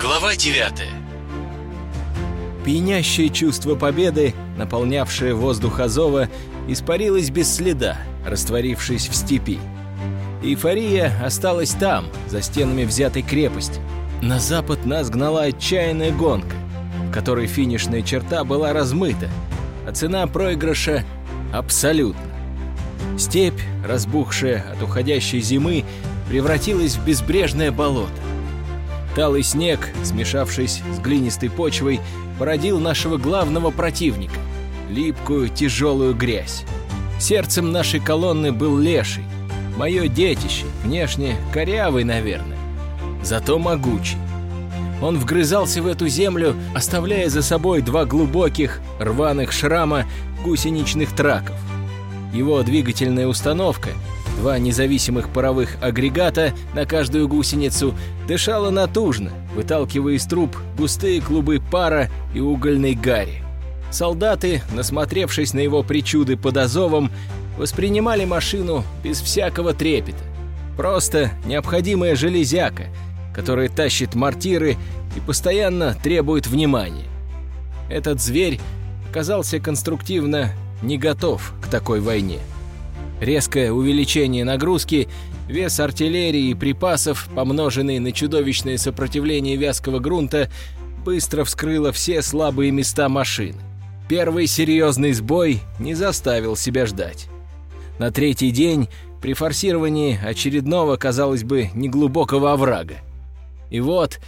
Глава 9 Пьянящее чувство победы, наполнявшее воздух Азова, испарилось без следа, растворившись в степи. Эйфория осталась там, за стенами взятой крепости. На запад нас гнала отчаянная гонка, в которой финишная черта была размыта, а цена проигрыша — абсолютно. Степь, разбухшая от уходящей зимы, превратилась в безбрежное болото. Талый снег, смешавшись с глинистой почвой, породил нашего главного противника — липкую тяжелую грязь. Сердцем нашей колонны был леший, мое детище, внешне корявый, наверное, зато могучий. Он вгрызался в эту землю, оставляя за собой два глубоких, рваных шрама гусеничных траков. Его двигательная установка, два независимых паровых агрегата на каждую гусеницу, дышала натужно, выталкивая из труб густые клубы пара и угольной гари. Солдаты, насмотревшись на его причуды под Азовом, воспринимали машину без всякого трепета. Просто необходимая железяка, которая тащит мортиры и постоянно требует внимания. Этот зверь оказался конструктивно не готов к такой войне. Резкое увеличение нагрузки, вес артиллерии и припасов, помноженный на чудовищное сопротивление вязкого грунта, быстро вскрыло все слабые места машины. Первый серьезный сбой не заставил себя ждать. На третий день при форсировании очередного, казалось бы, неглубокого оврага. И вот,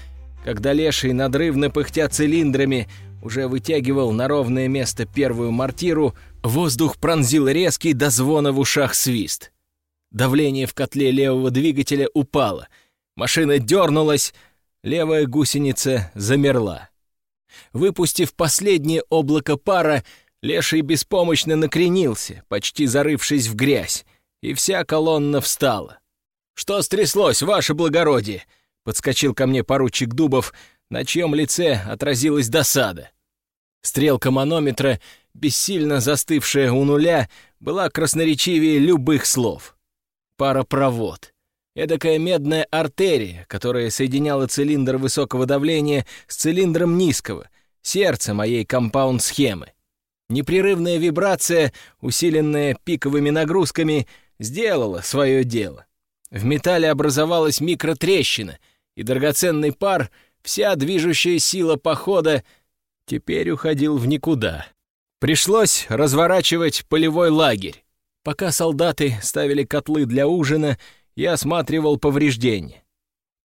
когда леший надрывно пыхтя цилиндрами уже вытягивал на ровное место первую мортиру, воздух пронзил резкий до звона в ушах свист. Давление в котле левого двигателя упало. Машина дернулась, левая гусеница замерла. Выпустив последнее облако пара, Леший беспомощно накренился, почти зарывшись в грязь, и вся колонна встала. «Что стряслось, ваше благородие?» — подскочил ко мне поручик Дубов, на чьем лице отразилась досада. Стрелка манометра, бессильно застывшая у нуля, была красноречивее любых слов. Паропровод. Эдакая медная артерия, которая соединяла цилиндр высокого давления с цилиндром низкого, сердце моей компаунд-схемы. Непрерывная вибрация, усиленная пиковыми нагрузками, сделала свое дело. В металле образовалась микротрещина, и драгоценный пар, вся движущая сила похода, теперь уходил в никуда. Пришлось разворачивать полевой лагерь. Пока солдаты ставили котлы для ужина, я осматривал повреждения.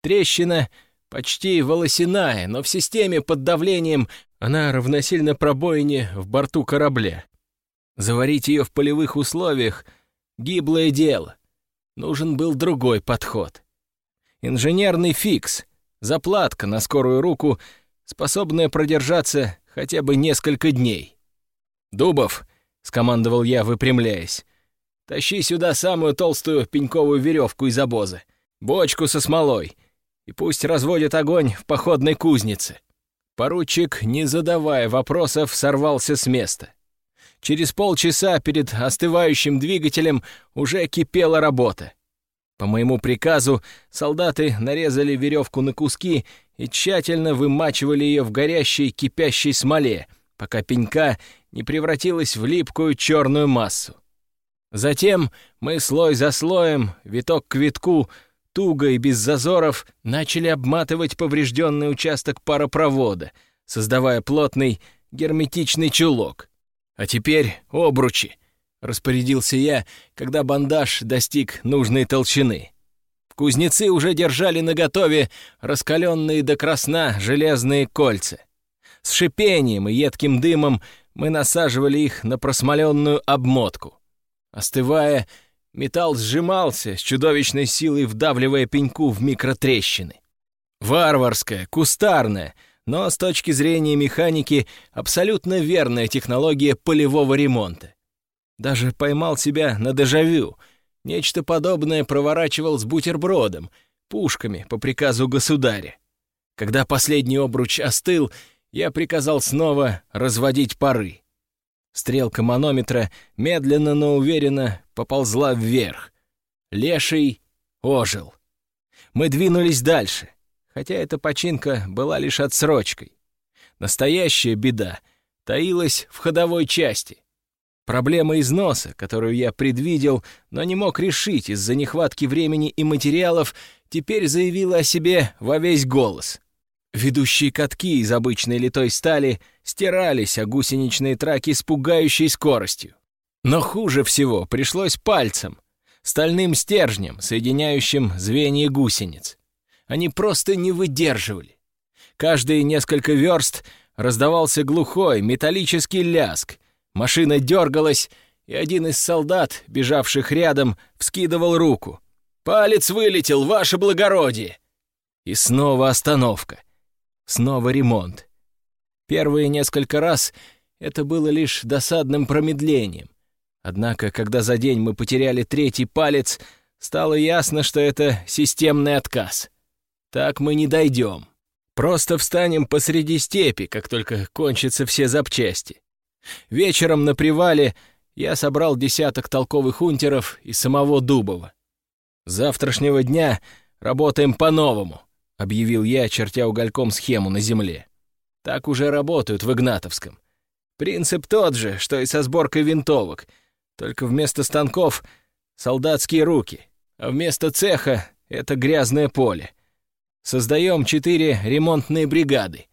Трещина почти волосяная, но в системе под давлением она равносильно пробоине в борту корабля. Заварить ее в полевых условиях — гиблое дело. Нужен был другой подход. Инженерный фикс, заплатка на скорую руку, способная продержаться хотя бы несколько дней. «Дубов», — скомандовал я, выпрямляясь, — «тащи сюда самую толстую пеньковую веревку из обоза, бочку со смолой, и пусть разводят огонь в походной кузнице». Поручик, не задавая вопросов, сорвался с места. Через полчаса перед остывающим двигателем уже кипела работа. По моему приказу солдаты нарезали веревку на куски и тщательно вымачивали ее в горящей кипящей смоле, пока пенька не превратилась в липкую черную массу. Затем мы слой за слоем, виток к витку, туго и без зазоров начали обматывать поврежденный участок паропровода, создавая плотный герметичный чулок. А теперь обручи, распорядился я, когда бандаж достиг нужной толщины. Кузнецы уже держали наготове раскаленные до красна железные кольца. С шипением и едким дымом мы насаживали их на просмоленную обмотку. Остывая, Металл сжимался, с чудовищной силой вдавливая пеньку в микротрещины. Варварская, кустарная, но с точки зрения механики абсолютно верная технология полевого ремонта. Даже поймал себя на дежавю. Нечто подобное проворачивал с бутербродом, пушками по приказу государя. Когда последний обруч остыл, я приказал снова разводить пары. Стрелка манометра медленно, но уверенно поползла вверх. Леший ожил. Мы двинулись дальше. хотя эта починка была лишь отсрочкой. Настоящая беда таилась в ходовой части. Проблема износа, которую я предвидел, но не мог решить из-за нехватки времени и материалов, теперь заявила о себе во весь голос. Ведущие катки из обычной литой стали стирались, а гусеничные траки с пугающей скоростью. Но хуже всего пришлось пальцем, стальным стержнем, соединяющим звенья гусениц. Они просто не выдерживали. Каждые несколько верст раздавался глухой металлический ляск, машина дергалась, и один из солдат, бежавших рядом, вскидывал руку. «Палец вылетел, ваше благородие!» И снова остановка. Снова ремонт. Первые несколько раз это было лишь досадным промедлением. Однако, когда за день мы потеряли третий палец, стало ясно, что это системный отказ. Так мы не дойдем. Просто встанем посреди степи, как только кончатся все запчасти. Вечером на привале я собрал десяток толковых унтеров и самого Дубова. С завтрашнего дня работаем по-новому. — объявил я, чертя угольком схему на земле. «Так уже работают в Игнатовском. Принцип тот же, что и со сборкой винтовок, только вместо станков — солдатские руки, а вместо цеха — это грязное поле. Создаем четыре ремонтные бригады.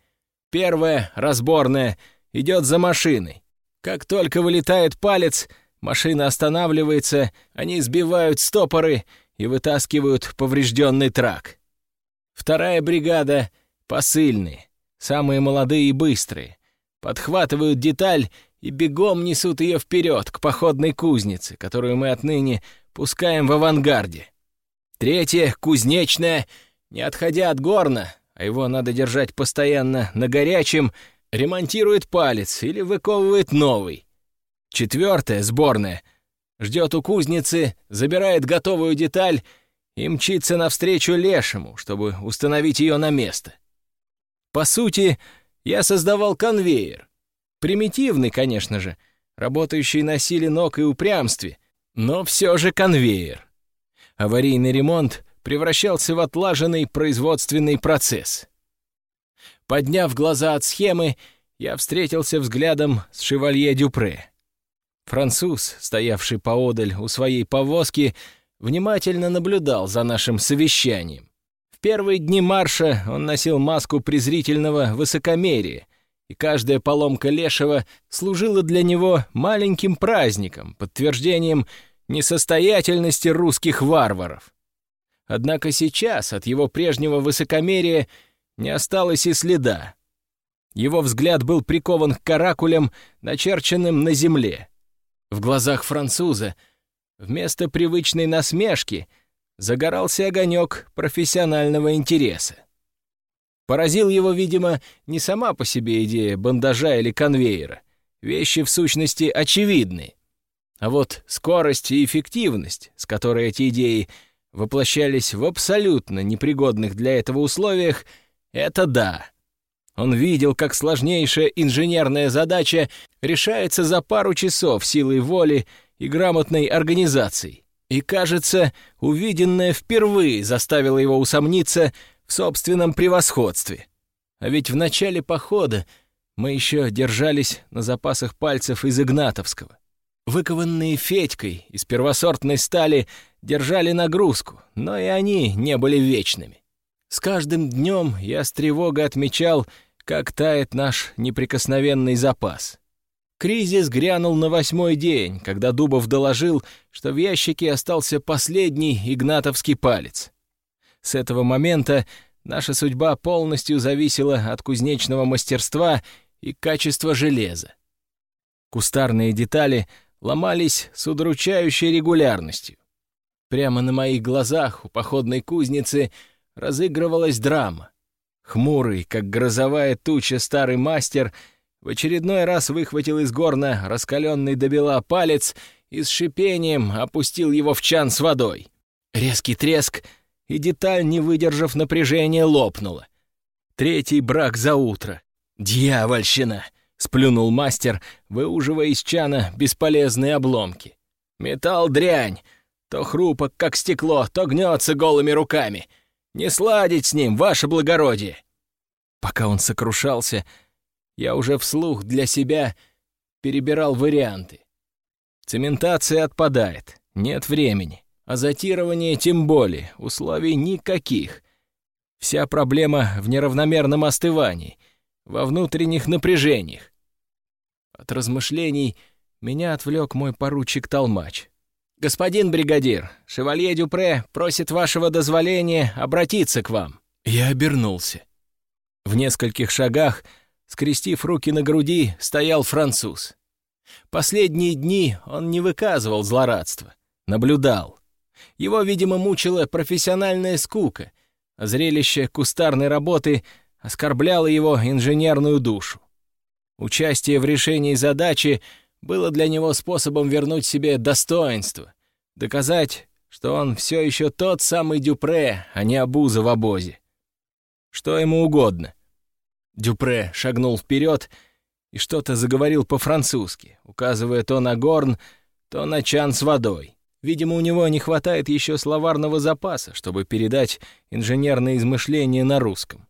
Первая, разборная, идет за машиной. Как только вылетает палец, машина останавливается, они сбивают стопоры и вытаскивают поврежденный трак. Вторая бригада — посыльные, самые молодые и быстрые. Подхватывают деталь и бегом несут ее вперед к походной кузнице, которую мы отныне пускаем в авангарде. Третья, кузнечная, не отходя от горна, а его надо держать постоянно на горячем, ремонтирует палец или выковывает новый. Четвертая, сборная, ждет у кузницы, забирает готовую деталь и мчится навстречу лешему, чтобы установить ее на место. По сути, я создавал конвейер. Примитивный, конечно же, работающий на силе ног и упрямстве, но все же конвейер. Аварийный ремонт превращался в отлаженный производственный процесс. Подняв глаза от схемы, я встретился взглядом с шевалье Дюпре. Француз, стоявший поодаль у своей повозки, внимательно наблюдал за нашим совещанием. В первые дни марша он носил маску презрительного высокомерия, и каждая поломка Лешего служила для него маленьким праздником, подтверждением несостоятельности русских варваров. Однако сейчас от его прежнего высокомерия не осталось и следа. Его взгляд был прикован к каракулям, начерченным на земле. В глазах француза — Вместо привычной насмешки загорался огонек профессионального интереса. Поразил его, видимо, не сама по себе идея бандажа или конвейера. Вещи, в сущности, очевидны. А вот скорость и эффективность, с которой эти идеи воплощались в абсолютно непригодных для этого условиях, это да. Он видел, как сложнейшая инженерная задача решается за пару часов силой воли и грамотной организацией. И, кажется, увиденное впервые заставило его усомниться в собственном превосходстве. А ведь в начале похода мы еще держались на запасах пальцев из Игнатовского. Выкованные Федькой из первосортной стали держали нагрузку, но и они не были вечными. С каждым днем я с тревогой отмечал, как тает наш неприкосновенный запас. Кризис грянул на восьмой день, когда Дубов доложил, что в ящике остался последний игнатовский палец. С этого момента наша судьба полностью зависела от кузнечного мастерства и качества железа. Кустарные детали ломались с удручающей регулярностью. Прямо на моих глазах у походной кузницы разыгрывалась драма. Хмурый, как грозовая туча старый мастер — в очередной раз выхватил из горна раскаленный до бела палец и с шипением опустил его в чан с водой. Резкий треск, и деталь, не выдержав напряжения, лопнула. Третий брак за утро. «Дьявольщина!» — сплюнул мастер, выуживая из чана бесполезные обломки. «Металл дрянь! То хрупок, как стекло, то гнется голыми руками. Не сладить с ним, ваше благородие!» Пока он сокрушался, я уже вслух для себя перебирал варианты. Цементация отпадает, нет времени. А затирование тем более, условий никаких. Вся проблема в неравномерном остывании, во внутренних напряжениях. От размышлений меня отвлек мой поручик Толмач. «Господин бригадир, шевалье Дюпре просит вашего дозволения обратиться к вам». Я обернулся. В нескольких шагах, скрестив руки на груди, стоял француз. Последние дни он не выказывал злорадства, наблюдал. Его, видимо, мучила профессиональная скука, а зрелище кустарной работы оскорбляло его инженерную душу. Участие в решении задачи было для него способом вернуть себе достоинство, доказать, что он все еще тот самый Дюпре, а не обуза в обозе. Что ему угодно. Дюпре шагнул вперед и что-то заговорил по-французски, указывая то на горн, то на чан с водой. Видимо, у него не хватает еще словарного запаса, чтобы передать инженерные измышления на русском.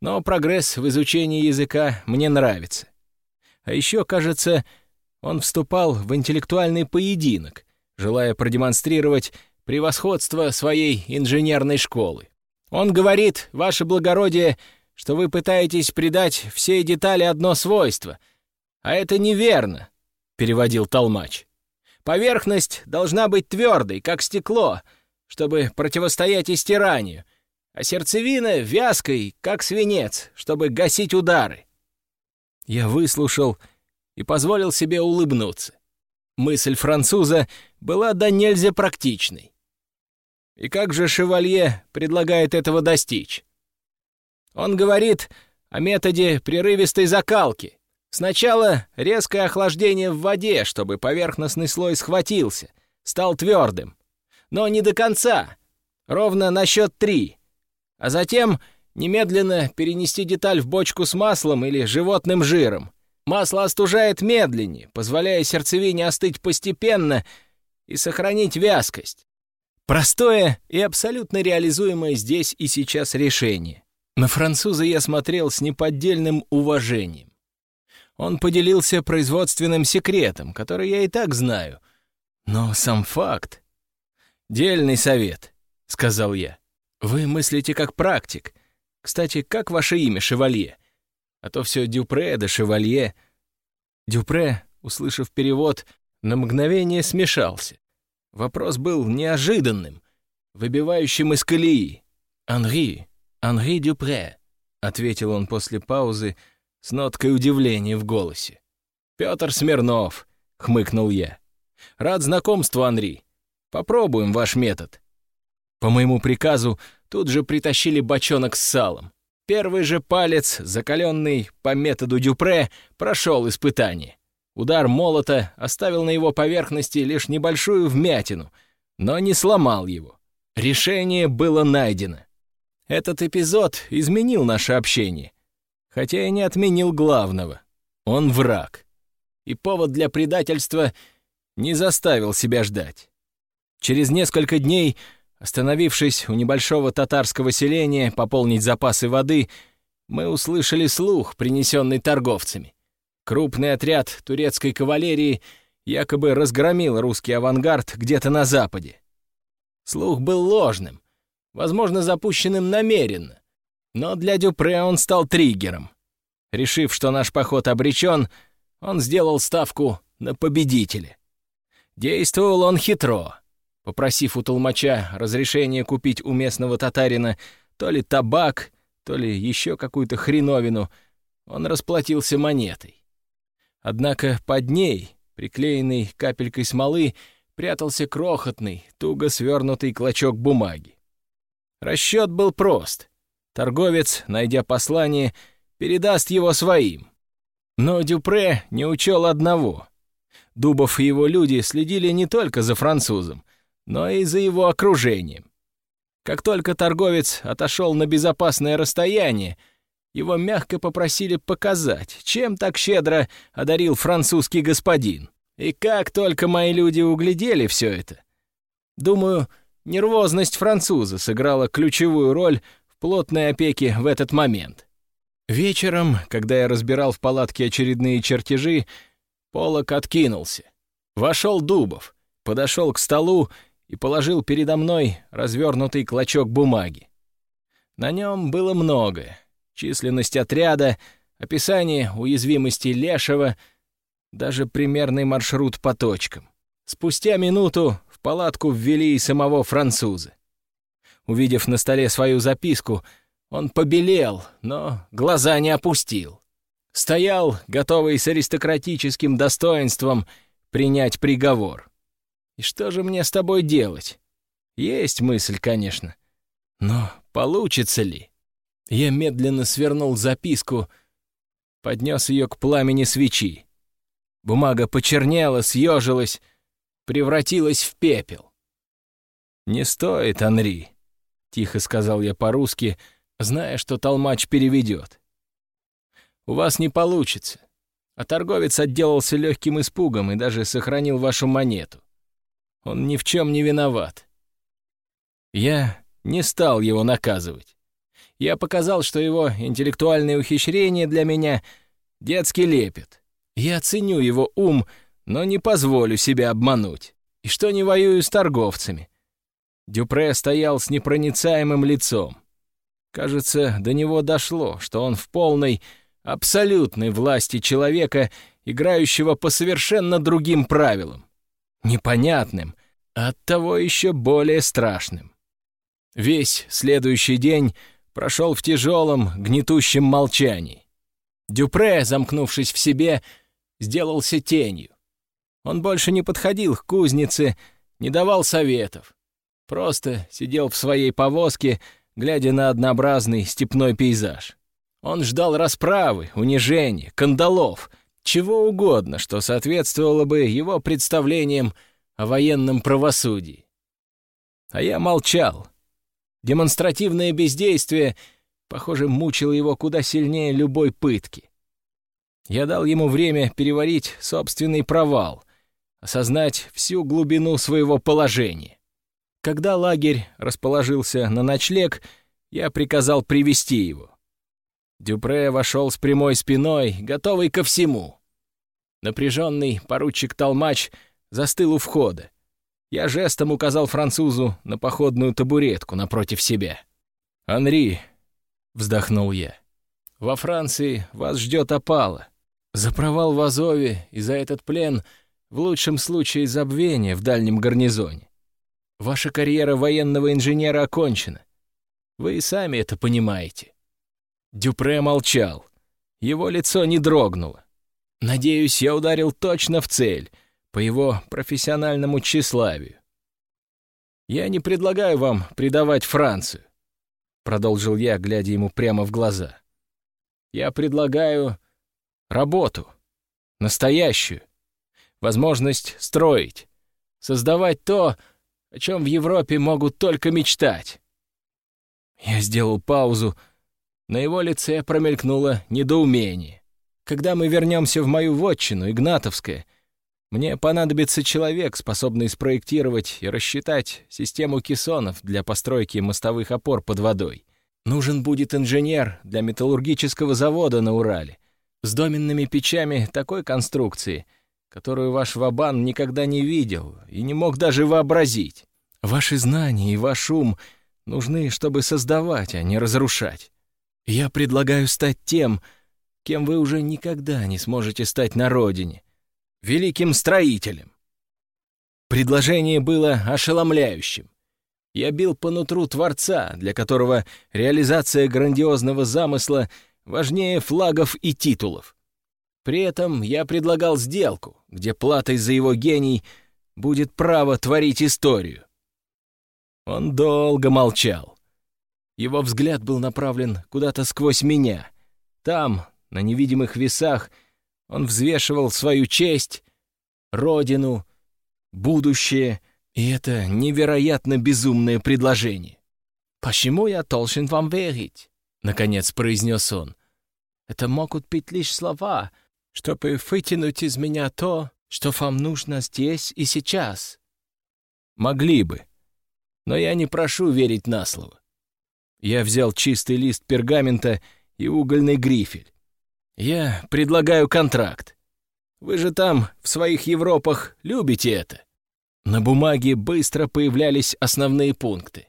Но прогресс в изучении языка мне нравится. А еще, кажется, он вступал в интеллектуальный поединок, желая продемонстрировать превосходство своей инженерной школы. Он говорит, ваше благородие, что вы пытаетесь придать всей детали одно свойство, а это неверно, — переводил Толмач. Поверхность должна быть твердой, как стекло, чтобы противостоять истиранию, а сердцевина — вязкой, как свинец, чтобы гасить удары. Я выслушал и позволил себе улыбнуться. Мысль француза была до нельзя практичной. И как же шевалье предлагает этого достичь? Он говорит о методе прерывистой закалки, Сначала резкое охлаждение в воде, чтобы поверхностный слой схватился, стал твердым. Но не до конца, ровно на счет три. А затем немедленно перенести деталь в бочку с маслом или животным жиром. Масло остужает медленнее, позволяя сердцевине остыть постепенно и сохранить вязкость. Простое и абсолютно реализуемое здесь и сейчас решение. На француза я смотрел с неподдельным уважением. Он поделился производственным секретом, который я и так знаю. Но сам факт... «Дельный совет», — сказал я. «Вы мыслите как практик. Кстати, как ваше имя, Шевалье? А то все Дюпре да Шевалье». Дюпре, услышав перевод, на мгновение смешался. Вопрос был неожиданным, выбивающим из колеи. «Анри, Анри Дюпре», — ответил он после паузы, — с ноткой удивления в голосе. «Петр Смирнов», — хмыкнул я. «Рад знакомству, Анри. Попробуем ваш метод». По моему приказу тут же притащили бочонок с салом. Первый же палец, закаленный по методу Дюпре, прошел испытание. Удар молота оставил на его поверхности лишь небольшую вмятину, но не сломал его. Решение было найдено. Этот эпизод изменил наше общение, хотя и не отменил главного. Он враг. И повод для предательства не заставил себя ждать. Через несколько дней, остановившись у небольшого татарского селения пополнить запасы воды, мы услышали слух, принесенный торговцами. Крупный отряд турецкой кавалерии якобы разгромил русский авангард где-то на западе. Слух был ложным, возможно, запущенным намеренно, но для Дюпре он стал триггером. Решив, что наш поход обречен, он сделал ставку на победителя. Действовал он хитро, попросив у толмача разрешения купить у местного татарина то ли табак, то ли еще какую-то хреновину, он расплатился монетой. Однако под ней, приклеенный капелькой смолы, прятался крохотный, туго свернутый клочок бумаги. Расчет был прост. Торговец, найдя послание, передаст его своим. Но Дюпре не учел одного. Дубов и его люди следили не только за французом, но и за его окружением. Как только торговец отошел на безопасное расстояние, его мягко попросили показать, чем так щедро одарил французский господин. И как только мои люди углядели все это, думаю, нервозность француза сыграла ключевую роль в плотной опеке в этот момент. Вечером, когда я разбирал в палатке очередные чертежи, полок откинулся. Вошел Дубов, подошел к столу и положил передо мной развернутый клочок бумаги. На нем было многое. Численность отряда, описание уязвимости Лешего, даже примерный маршрут по точкам. Спустя минуту палатку ввели и самого француза. Увидев на столе свою записку, он побелел, но глаза не опустил. Стоял, готовый с аристократическим достоинством принять приговор. И что же мне с тобой делать? Есть мысль, конечно. Но получится ли? Я медленно свернул записку, поднес ее к пламени свечи. Бумага почернела, съежилась, превратилась в пепел. «Не стоит, Анри», — тихо сказал я по-русски, зная, что толмач переведет. «У вас не получится». А торговец отделался легким испугом и даже сохранил вашу монету. Он ни в чем не виноват. Я не стал его наказывать. Я показал, что его интеллектуальные ухищрения для меня детский лепет. Я ценю его ум, но не позволю себя обмануть. И что не воюю с торговцами. Дюпре стоял с непроницаемым лицом. Кажется, до него дошло, что он в полной, абсолютной власти человека, играющего по совершенно другим правилам непонятным, а оттого еще более страшным. Весь следующий день прошел в тяжелом, гнетущем молчании. Дюпре, замкнувшись в себе, сделался тенью. Он больше не подходил к кузнице, не давал советов. Просто сидел в своей повозке, глядя на однообразный степной пейзаж. Он ждал расправы, унижения, кандалов — чего угодно, что соответствовало бы его представлениям о военном правосудии. А я молчал. Демонстративное бездействие, похоже, мучило его куда сильнее любой пытки. Я дал ему время переварить собственный провал, осознать всю глубину своего положения. Когда лагерь расположился на ночлег, я приказал привести его. Дюпре вошел с прямой спиной, готовый ко всему. Напряженный поручик Толмач застыл у входа. Я жестом указал французу на походную табуретку напротив себя. «Анри», — вздохнул я, — «во Франции вас ждет опала. За провал в Азове и за этот плен в лучшем случае забвение в дальнем гарнизоне. Ваша карьера военного инженера окончена. Вы и сами это понимаете». Дюпре молчал. Его лицо не дрогнуло. Надеюсь, я ударил точно в цель, по его профессиональному тщеславию. «Я не предлагаю вам предавать Францию», — продолжил я, глядя ему прямо в глаза. «Я предлагаю работу, настоящую, возможность строить, создавать то, о чем в Европе могут только мечтать». Я сделал паузу, — на его лице промелькнуло недоумение. «Когда мы вернемся в мою вотчину, Игнатовское, мне понадобится человек, способный спроектировать и рассчитать систему кессонов для постройки мостовых опор под водой. Нужен будет инженер для металлургического завода на Урале с доменными печами такой конструкции, которую ваш Вабан никогда не видел и не мог даже вообразить. Ваши знания и ваш ум нужны, чтобы создавать, а не разрушать. Я предлагаю стать тем, кем вы уже никогда не сможете стать на родине, великим строителем. Предложение было ошеломляющим. Я бил по нутру Творца, для которого реализация грандиозного замысла важнее флагов и титулов. При этом я предлагал сделку, где платой за его гений будет право творить историю. Он долго молчал. Его взгляд был направлен куда-то сквозь меня. Там, на невидимых весах, он взвешивал свою честь, родину, будущее и это невероятно безумное предложение. «Почему я должен вам верить?» — наконец произнес он. «Это могут быть лишь слова, чтобы вытянуть из меня то, что вам нужно здесь и сейчас». «Могли бы. Но я не прошу верить на слово. Я взял чистый лист пергамента и угольный грифель. Я предлагаю контракт. Вы же там, в своих Европах, любите это. На бумаге быстро появлялись основные пункты.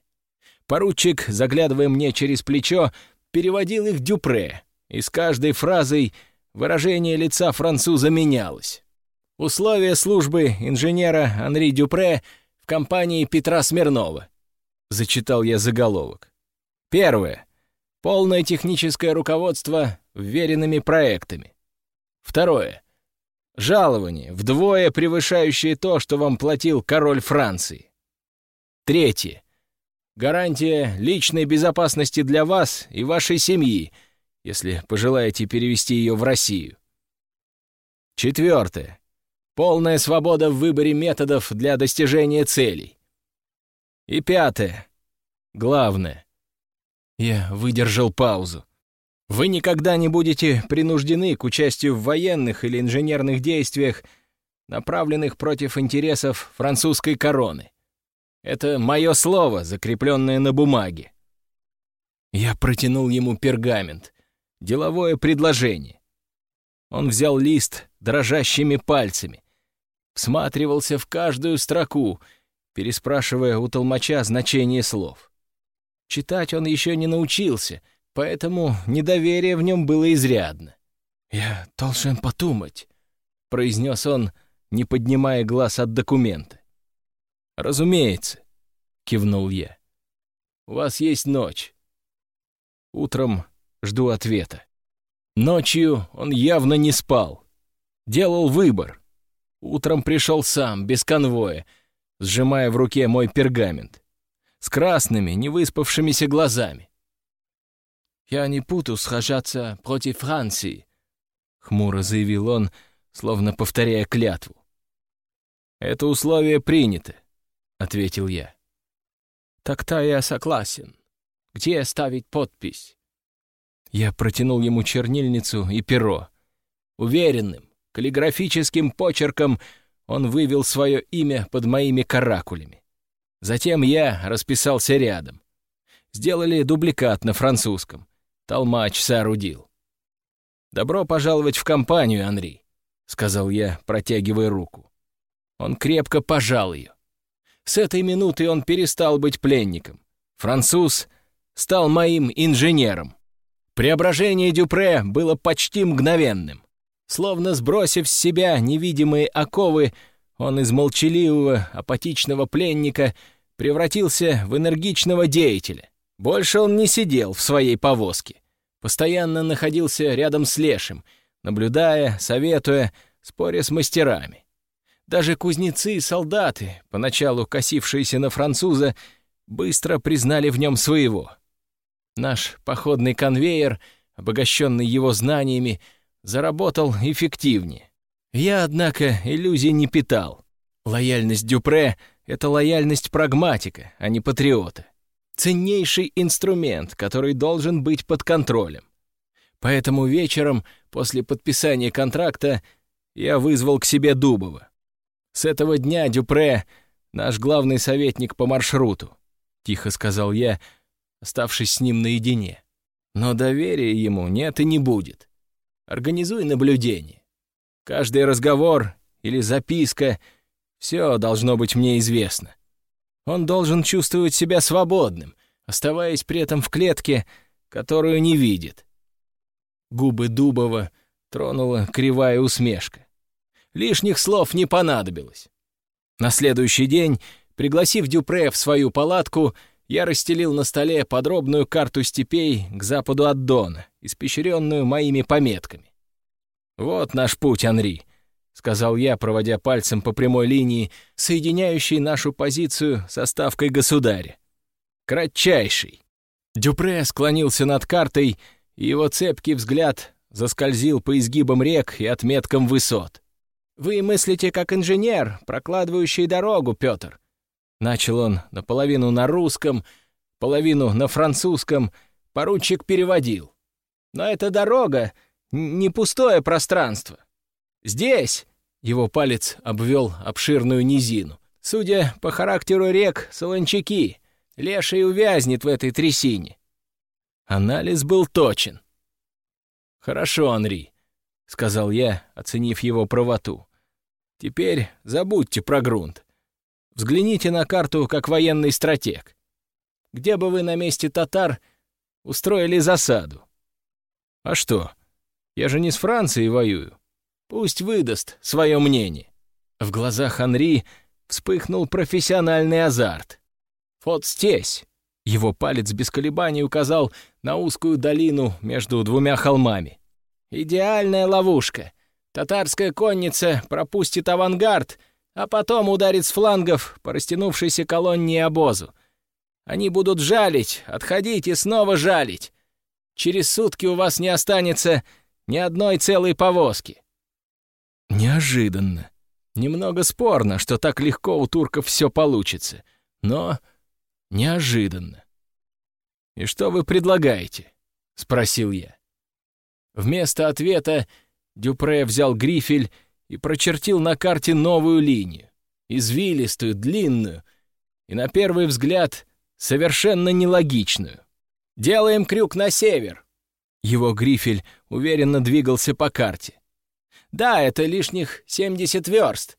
Поручик, заглядывая мне через плечо, переводил их Дюпре, и с каждой фразой выражение лица француза менялось. Условия службы инженера Анри Дюпре в компании Петра Смирнова. Зачитал я заголовок. Первое. Полное техническое руководство вверенными проектами. Второе. Жалование, вдвое превышающее то, что вам платил король Франции. Третье. Гарантия личной безопасности для вас и вашей семьи, если пожелаете перевести ее в Россию. Четвертое. Полная свобода в выборе методов для достижения целей. И пятое. Главное. Я выдержал паузу. Вы никогда не будете принуждены к участию в военных или инженерных действиях, направленных против интересов французской короны. Это мое слово, закрепленное на бумаге. Я протянул ему пергамент, деловое предложение. Он взял лист дрожащими пальцами, всматривался в каждую строку, переспрашивая у толмача значение слов. Читать он еще не научился, поэтому недоверие в нем было изрядно. «Я должен подумать», — произнес он, не поднимая глаз от документа. «Разумеется», — кивнул я. «У вас есть ночь. Утром жду ответа». Ночью он явно не спал. Делал выбор. Утром пришел сам, без конвоя, сжимая в руке мой пергамент. С красными, невыспавшимися глазами. «Я не буду сражаться против Франции», — хмуро заявил он, словно повторяя клятву. «Это условие принято», — ответил я. «Так-то я согласен. Где ставить подпись?» Я протянул ему чернильницу и перо. Уверенным, каллиграфическим почерком он вывел свое имя под моими каракулями. Затем я расписался рядом. Сделали дубликат на французском. Толмач соорудил. «Добро пожаловать в компанию, Анри», — сказал я, протягивая руку. Он крепко пожал ее. С этой минуты он перестал быть пленником. Француз стал моим инженером. Преображение Дюпре было почти мгновенным. Словно сбросив с себя невидимые оковы, он из молчаливого, апатичного пленника превратился в энергичного деятеля. Больше он не сидел в своей повозке. Постоянно находился рядом с Лешим, наблюдая, советуя, споря с мастерами. Даже кузнецы и солдаты, поначалу косившиеся на француза, быстро признали в нем своего. Наш походный конвейер, обогащенный его знаниями, заработал эффективнее. Я, однако, иллюзий не питал. Лояльность Дюпре — это лояльность прагматика, а не патриота. Ценнейший инструмент, который должен быть под контролем. Поэтому вечером, после подписания контракта, я вызвал к себе Дубова. С этого дня Дюпре — наш главный советник по маршруту», — тихо сказал я, оставшись с ним наедине. «Но доверия ему нет и не будет. Организуй наблюдение. Каждый разговор или записка — все должно быть мне известно. Он должен чувствовать себя свободным, оставаясь при этом в клетке, которую не видит». Губы Дубова тронула кривая усмешка. Лишних слов не понадобилось. На следующий день, пригласив Дюпре в свою палатку, я расстелил на столе подробную карту степей к западу от Дона, испещренную моими пометками. «Вот наш путь, Анри», — сказал я, проводя пальцем по прямой линии, соединяющей нашу позицию со ставкой государя. «Кратчайший». Дюпре склонился над картой, и его цепкий взгляд заскользил по изгибам рек и отметкам высот. «Вы мыслите как инженер, прокладывающий дорогу, Петр». Начал он наполовину на русском, половину на французском, поручик переводил. «Но эта дорога — не пустое пространство. Здесь...» — его палец обвел обширную низину. «Судя по характеру рек, солончаки. Леший увязнет в этой трясине. Анализ был точен. «Хорошо, Анри», — сказал я, оценив его правоту. «Теперь забудьте про грунт. Взгляните на карту как военный стратег. Где бы вы на месте татар устроили засаду? А что? Я же не с Францией воюю. Пусть выдаст свое мнение». В глазах Анри вспыхнул профессиональный азарт. «Вот здесь!» Его палец без колебаний указал на узкую долину между двумя холмами. «Идеальная ловушка. Татарская конница пропустит авангард, а потом ударит с флангов по растянувшейся колонне обозу. Они будут жалить, отходить и снова жалить. Через сутки у вас не останется ни одной целой повозки». Неожиданно. Немного спорно, что так легко у турков все получится, но неожиданно. «И что вы предлагаете?» — спросил я. Вместо ответа Дюпре взял грифель и прочертил на карте новую линию, извилистую, длинную и, на первый взгляд, совершенно нелогичную. «Делаем крюк на север!» Его грифель уверенно двигался по карте. Да, это лишних 70 верст.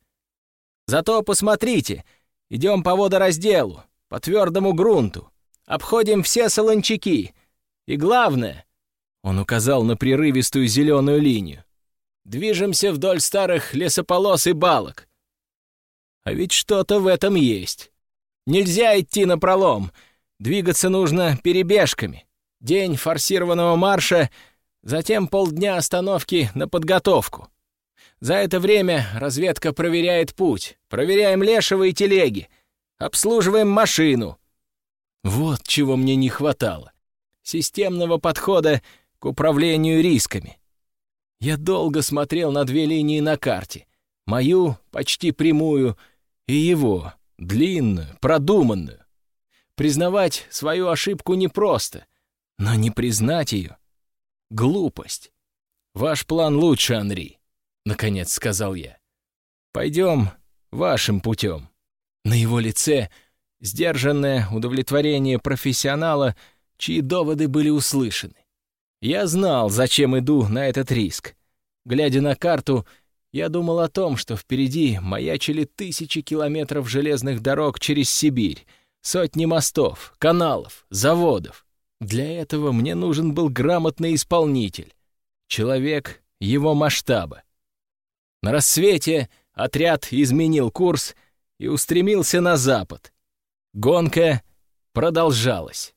Зато посмотрите, идем по водоразделу, по твердому грунту, обходим все солончаки. И главное, он указал на прерывистую зеленую линию, движемся вдоль старых лесополос и балок. А ведь что-то в этом есть. Нельзя идти на пролом, двигаться нужно перебежками. День форсированного марша, затем полдня остановки на подготовку. За это время разведка проверяет путь, проверяем лешего и телеги, обслуживаем машину. Вот чего мне не хватало. Системного подхода к управлению рисками. Я долго смотрел на две линии на карте. Мою, почти прямую, и его, длинную, продуманную. Признавать свою ошибку непросто, но не признать ее — глупость. Ваш план лучше, Анри наконец сказал я. Пойдем вашим путем. На его лице сдержанное удовлетворение профессионала, чьи доводы были услышаны. Я знал, зачем иду на этот риск. Глядя на карту, я думал о том, что впереди маячили тысячи километров железных дорог через Сибирь, сотни мостов, каналов, заводов. Для этого мне нужен был грамотный исполнитель, человек его масштаба. На рассвете отряд изменил курс и устремился на запад. Гонка продолжалась.